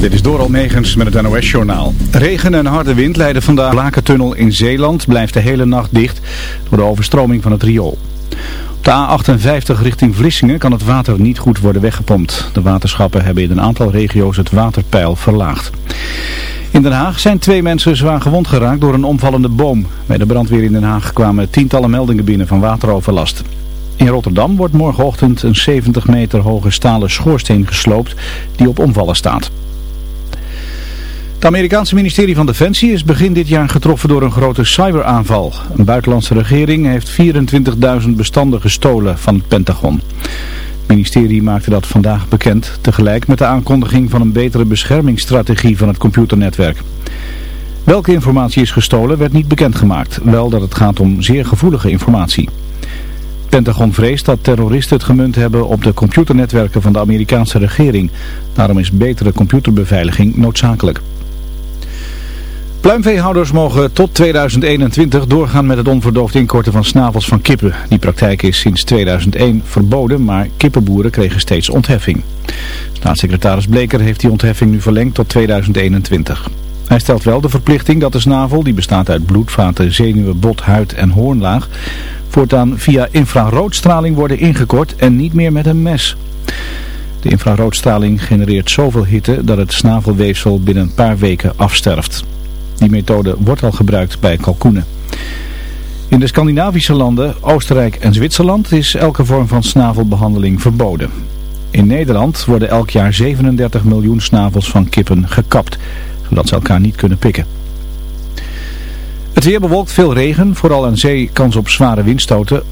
Dit is Doral Megens met het NOS-journaal. Regen en harde wind leiden vandaag. De Lakentunnel in Zeeland blijft de hele nacht dicht door de overstroming van het riool. Op de A58 richting Vlissingen kan het water niet goed worden weggepompt. De waterschappen hebben in een aantal regio's het waterpeil verlaagd. In Den Haag zijn twee mensen zwaar gewond geraakt door een omvallende boom. Bij de brandweer in Den Haag kwamen tientallen meldingen binnen van wateroverlast. In Rotterdam wordt morgenochtend een 70 meter hoge stalen schoorsteen gesloopt die op omvallen staat. Het Amerikaanse ministerie van Defensie is begin dit jaar getroffen door een grote cyberaanval. Een buitenlandse regering heeft 24.000 bestanden gestolen van het Pentagon. Het ministerie maakte dat vandaag bekend, tegelijk met de aankondiging van een betere beschermingsstrategie van het computernetwerk. Welke informatie is gestolen werd niet bekendgemaakt, wel dat het gaat om zeer gevoelige informatie. Pentagon vreest dat terroristen het gemunt hebben op de computernetwerken van de Amerikaanse regering. Daarom is betere computerbeveiliging noodzakelijk. Pluimveehouders mogen tot 2021 doorgaan met het onverdoofd inkorten van snavels van kippen. Die praktijk is sinds 2001 verboden, maar kippenboeren kregen steeds ontheffing. Staatssecretaris Bleker heeft die ontheffing nu verlengd tot 2021. Hij stelt wel de verplichting dat de snavel, die bestaat uit bloedvaten, zenuwen, bot, huid en hoornlaag, voortaan via infraroodstraling worden ingekort en niet meer met een mes. De infraroodstraling genereert zoveel hitte dat het snavelweefsel binnen een paar weken afsterft. Die methode wordt al gebruikt bij kalkoenen. In de Scandinavische landen, Oostenrijk en Zwitserland is elke vorm van snavelbehandeling verboden. In Nederland worden elk jaar 37 miljoen snavels van kippen gekapt, zodat ze elkaar niet kunnen pikken. Het weer bewolkt veel regen, vooral aan zee kans op zware windstoten.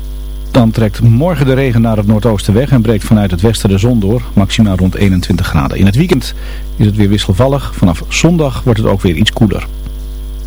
Dan trekt morgen de regen naar het noordoosten weg en breekt vanuit het westen de zon door, maximaal rond 21 graden. In het weekend is het weer wisselvallig, vanaf zondag wordt het ook weer iets koeler.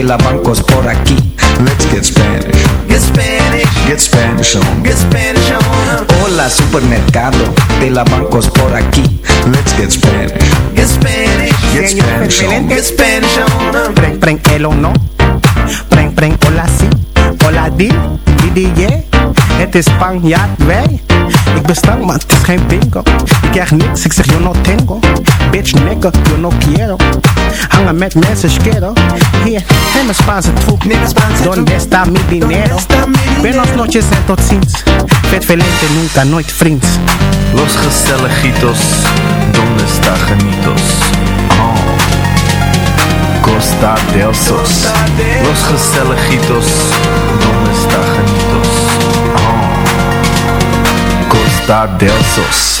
baila bancos por aquí. Let's get Spanish. Get Spanish. Get Spanish on. Get Spanish on. Hola supermercado, de la bancos por aquí. Let's get Spanish. Get Spanish. Get Spanish on. Get Spanish on. Pren, pren, el o no. Pren, pren, hola si Hola di, di, di, ye Het is Spanjaard, wij. Ik ben stank, maar het is geen bingo. Ik krijg niks, ik zeg yo no tengo. Bitch nigga, yo no quiero. Hangen met mensen schero Hier, neem een Spaanse troep Donde está mi dinero? Buenos noches en tot ziens. Vet velente, nunca, nooit vriends. Los gezelligitos Donde está genitos? Oh. Costa del Sos. Los gezelligitos Donde está genitos? Oh. Costa del Sos.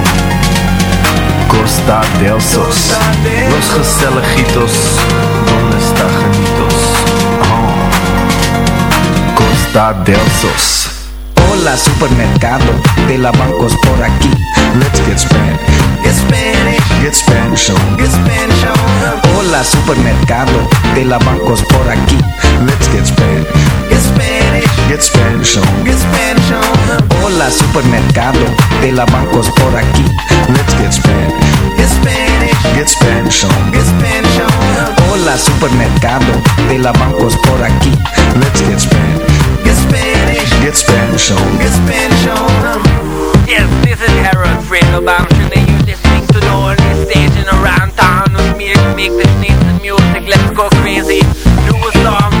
Costa del Sos. Los gezelligitos, donde está genitos? Oh. Costa del Sos. Hola supermercado, de la bancos por aquí. Let's get Spanish. Get Spanish. Get Spanish on. Get Spanish on. Hola supermercado, de la bancos por aquí. Let's get Spanish. Get Spanish. Get Spanish on. Get Spanish on. Hola supermercado, de la bancos por aquí. Let's get Spanish. Get Spanish. Get Spanish on. Get Spanish on. Hola supermercado, de la bancos por aquí. Let's get Spanish. Get Spanish. Get Spanish on. Get Spanish on. Yes, this is Harold Fredo Bamshin and you're listening to the only station around town with me to make this nice music. Let's go crazy. Do a song.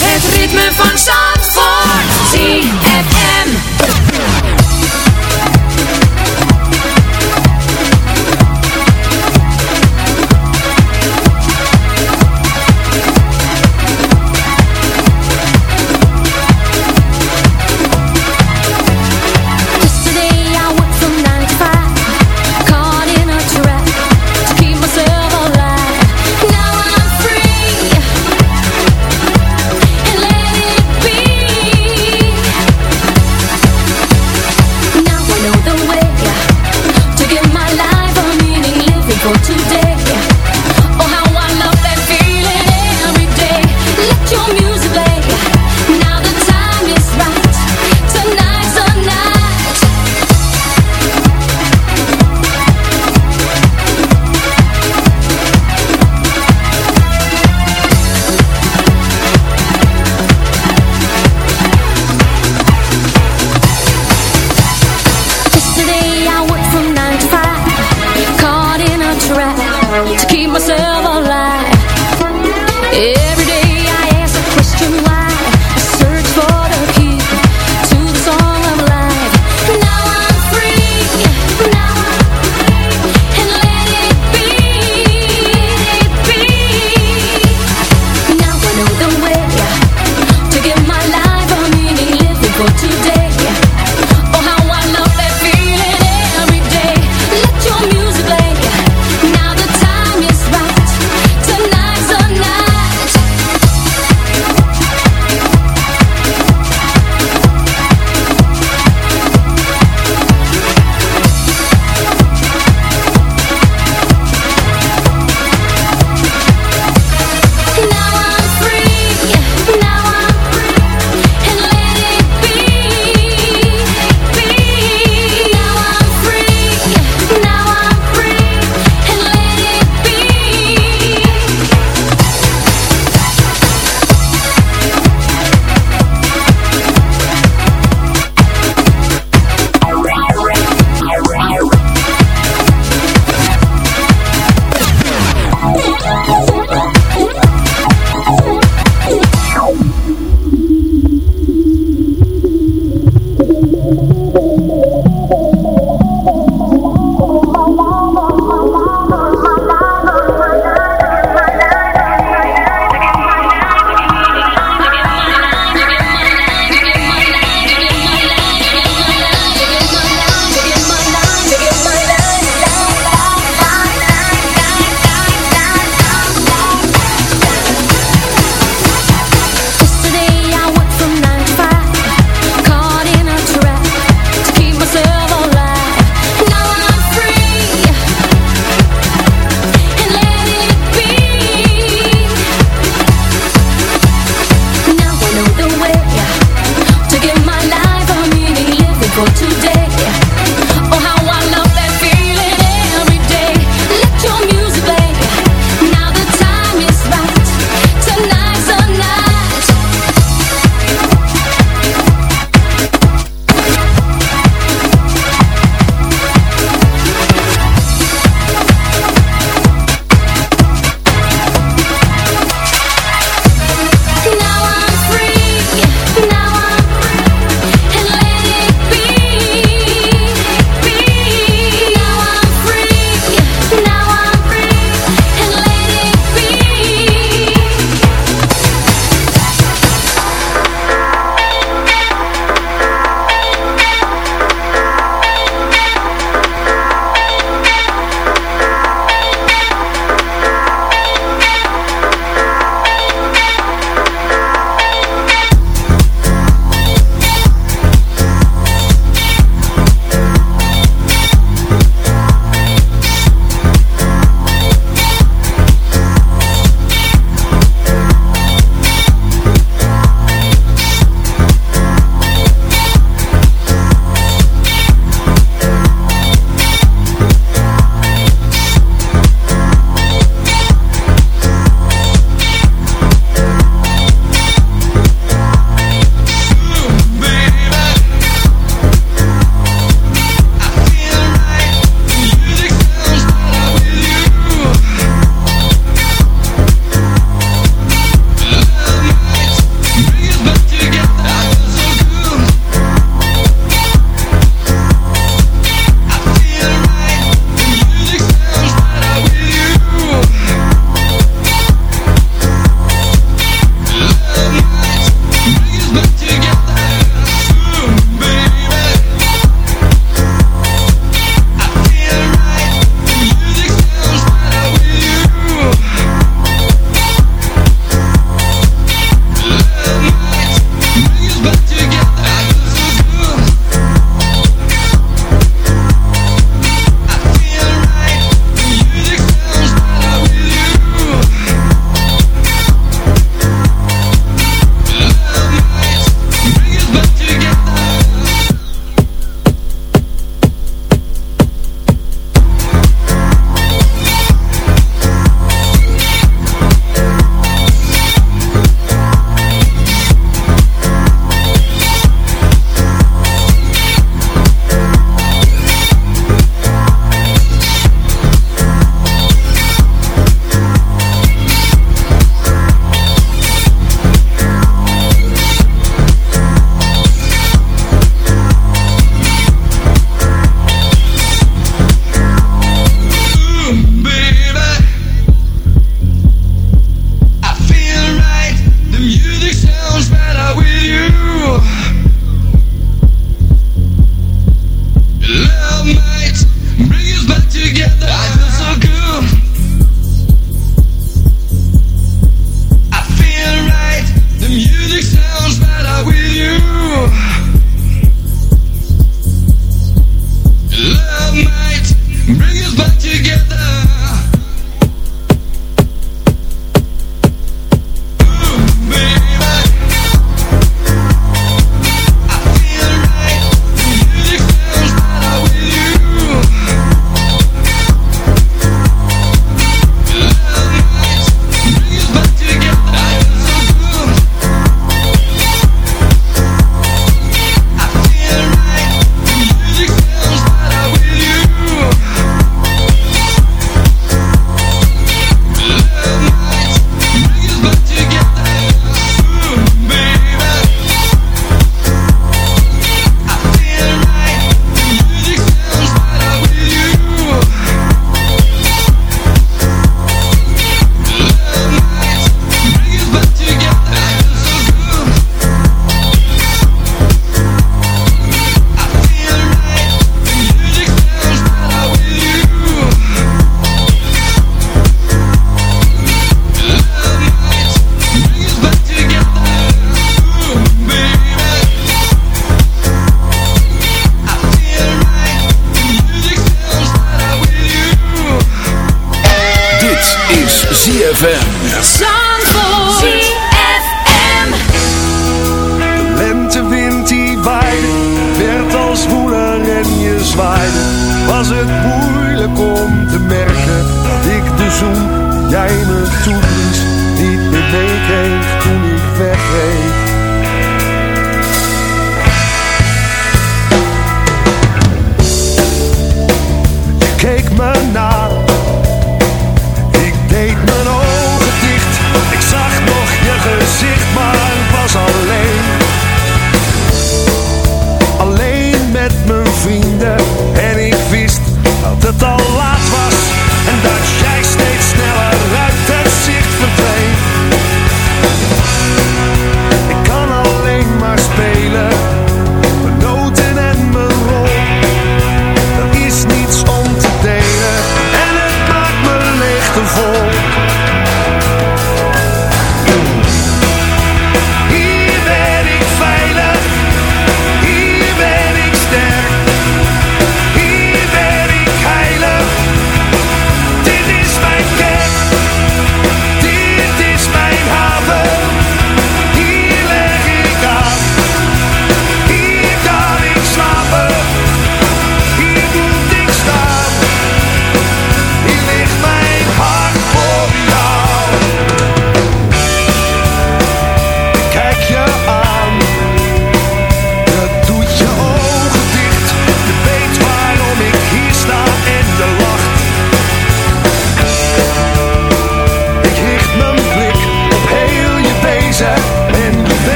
Het ritme van Zandvoort. Yesterday